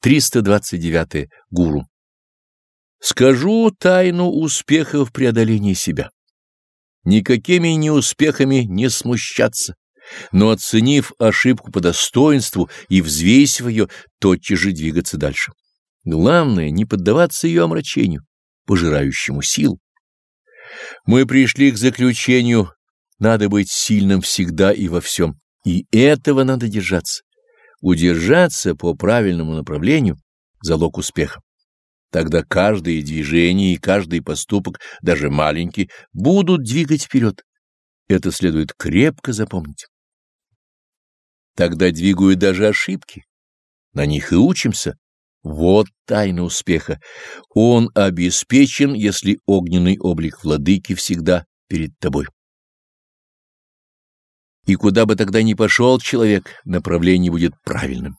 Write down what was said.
329. Гуру. Скажу тайну успеха в преодолении себя. Никакими неуспехами не смущаться, но, оценив ошибку по достоинству и взвесив ее, тотчас же двигаться дальше. Главное — не поддаваться ее омрачению, пожирающему сил. Мы пришли к заключению, надо быть сильным всегда и во всем, и этого надо держаться. Удержаться по правильному направлению — залог успеха. Тогда каждое движение и каждый поступок, даже маленький, будут двигать вперед. Это следует крепко запомнить. Тогда двигают даже ошибки. На них и учимся. Вот тайна успеха. Он обеспечен, если огненный облик владыки всегда перед тобой. И куда бы тогда ни пошел человек, направление будет правильным.